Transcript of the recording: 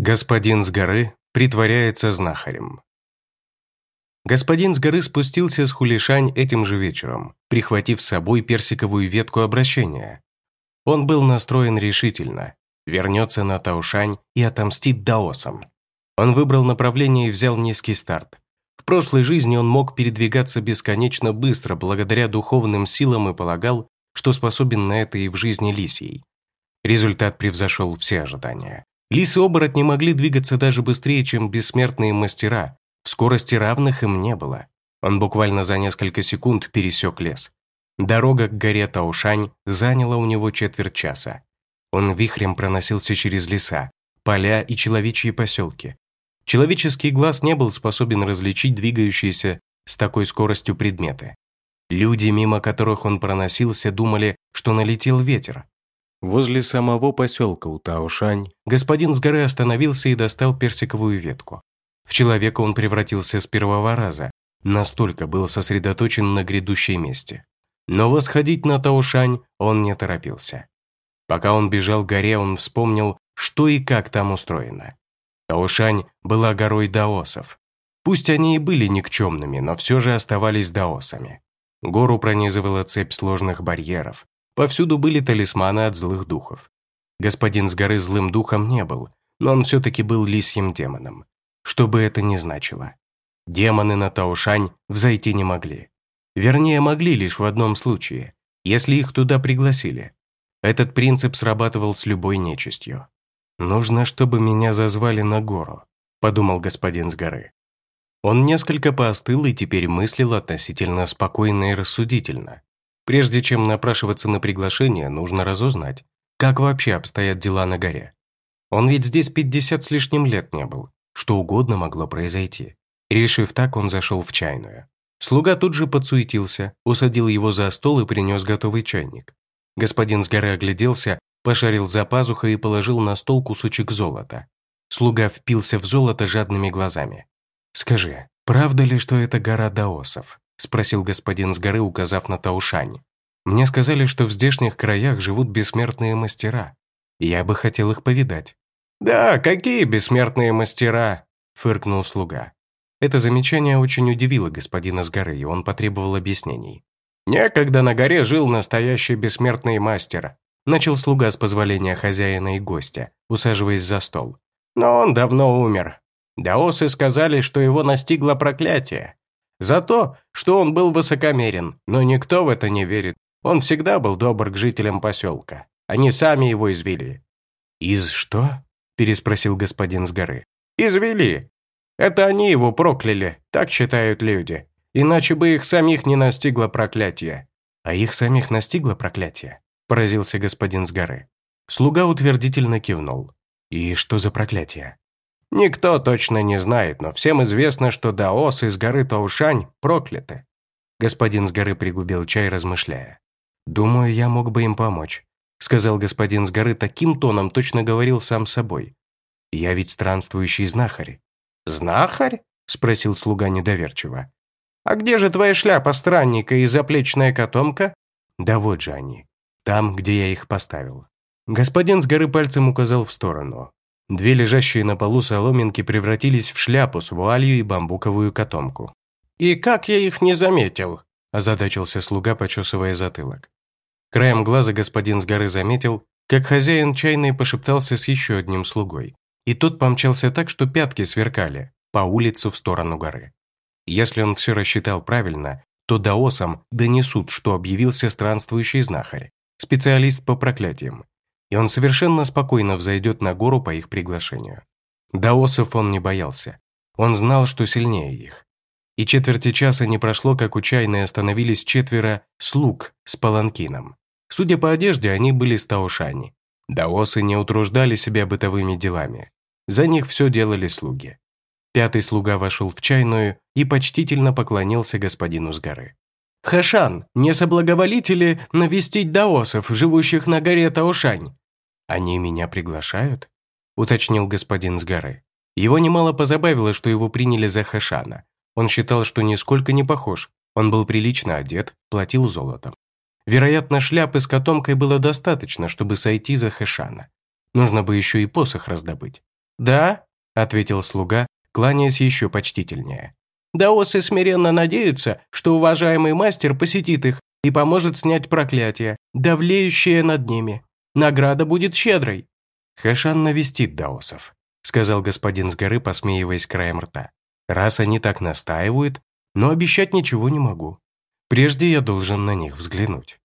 Господин с горы притворяется знахарем. Господин с горы спустился с Хулишань этим же вечером, прихватив с собой персиковую ветку обращения. Он был настроен решительно, вернется на Таушань и отомстит даосам. Он выбрал направление и взял низкий старт. В прошлой жизни он мог передвигаться бесконечно быстро благодаря духовным силам и полагал, что способен на это и в жизни лисьей. Результат превзошел все ожидания. Лисы-оборотни могли двигаться даже быстрее, чем бессмертные мастера. В скорости равных им не было. Он буквально за несколько секунд пересек лес. Дорога к горе Таушань заняла у него четверть часа. Он вихрем проносился через леса, поля и человечьи поселки. Человеческий глаз не был способен различить двигающиеся с такой скоростью предметы. Люди, мимо которых он проносился, думали, что налетел ветер, Возле самого поселка у Таошань господин с горы остановился и достал персиковую ветку. В человека он превратился с первого раза, настолько был сосредоточен на грядущей месте. Но восходить на Таошань он не торопился. Пока он бежал к горе, он вспомнил, что и как там устроено. Таошань была горой даосов. Пусть они и были никчемными, но все же оставались даосами. Гору пронизывала цепь сложных барьеров, Повсюду были талисманы от злых духов. Господин с горы злым духом не был, но он все-таки был лисьим демоном. Что бы это ни значило. Демоны на Таушань взойти не могли. Вернее, могли лишь в одном случае, если их туда пригласили. Этот принцип срабатывал с любой нечистью. «Нужно, чтобы меня зазвали на гору», – подумал господин с горы. Он несколько поостыл и теперь мыслил относительно спокойно и рассудительно. Прежде чем напрашиваться на приглашение, нужно разузнать, как вообще обстоят дела на горе. Он ведь здесь 50 с лишним лет не был, что угодно могло произойти. Решив так, он зашел в чайную. Слуга тут же подсуетился, усадил его за стол и принес готовый чайник. Господин с горы огляделся, пошарил за пазухой и положил на стол кусочек золота. Слуга впился в золото жадными глазами. «Скажи, правда ли, что это гора даосов?» – спросил господин с горы, указав на Таушань. «Мне сказали, что в здешних краях живут бессмертные мастера. Я бы хотел их повидать». «Да, какие бессмертные мастера?» – фыркнул слуга. Это замечание очень удивило господина с горы, и он потребовал объяснений. «Некогда на горе жил настоящий бессмертный мастер», начал слуга с позволения хозяина и гостя, усаживаясь за стол. «Но он давно умер. Даосы сказали, что его настигло проклятие. За то, что он был высокомерен, но никто в это не верит. Он всегда был добр к жителям поселка. Они сами его извели». «Из что?» – переспросил господин с горы. «Извели. Это они его прокляли, так считают люди. Иначе бы их самих не настигло проклятие». «А их самих настигло проклятие?» – поразился господин с горы. Слуга утвердительно кивнул. «И что за проклятие?» Никто точно не знает, но всем известно, что даосы из горы Таушань прокляты. Господин с горы пригубил чай, размышляя. «Думаю, я мог бы им помочь», — сказал господин с горы таким тоном, точно говорил сам собой. «Я ведь странствующий знахарь». «Знахарь?» — спросил слуга недоверчиво. «А где же твоя шляпа странника и заплечная котомка?» «Да вот же они. Там, где я их поставил». Господин с горы пальцем указал в сторону. Две лежащие на полу соломинки превратились в шляпу с вуалью и бамбуковую котомку. «И как я их не заметил?» – озадачился слуга, почесывая затылок. Краем глаза господин с горы заметил, как хозяин чайной пошептался с еще одним слугой. И тот помчался так, что пятки сверкали, по улице в сторону горы. Если он все рассчитал правильно, то даосам донесут, что объявился странствующий знахарь, специалист по проклятиям, и он совершенно спокойно взойдет на гору по их приглашению. Даосов он не боялся. Он знал, что сильнее их. И четверти часа не прошло, как у чайной остановились четверо слуг с паланкином. Судя по одежде, они были с Таошани. Даосы не утруждали себя бытовыми делами. За них все делали слуги. Пятый слуга вошел в чайную и почтительно поклонился господину с горы. «Хашан, не соблаговолите ли навестить даосов, живущих на горе Таошань?» «Они меня приглашают?» – уточнил господин с горы. Его немало позабавило, что его приняли за Хашана. Он считал, что нисколько не похож. Он был прилично одет, платил золотом. Вероятно, шляпы с котомкой было достаточно, чтобы сойти за Хэшана. Нужно бы еще и посох раздобыть. «Да», — ответил слуга, кланяясь еще почтительнее. «Даосы смиренно надеются, что уважаемый мастер посетит их и поможет снять проклятие, давлеющее над ними. Награда будет щедрой». «Хэшан навестит даосов», — сказал господин с горы, посмеиваясь краем рта. «Раз они так настаивают, но обещать ничего не могу. Прежде я должен на них взглянуть».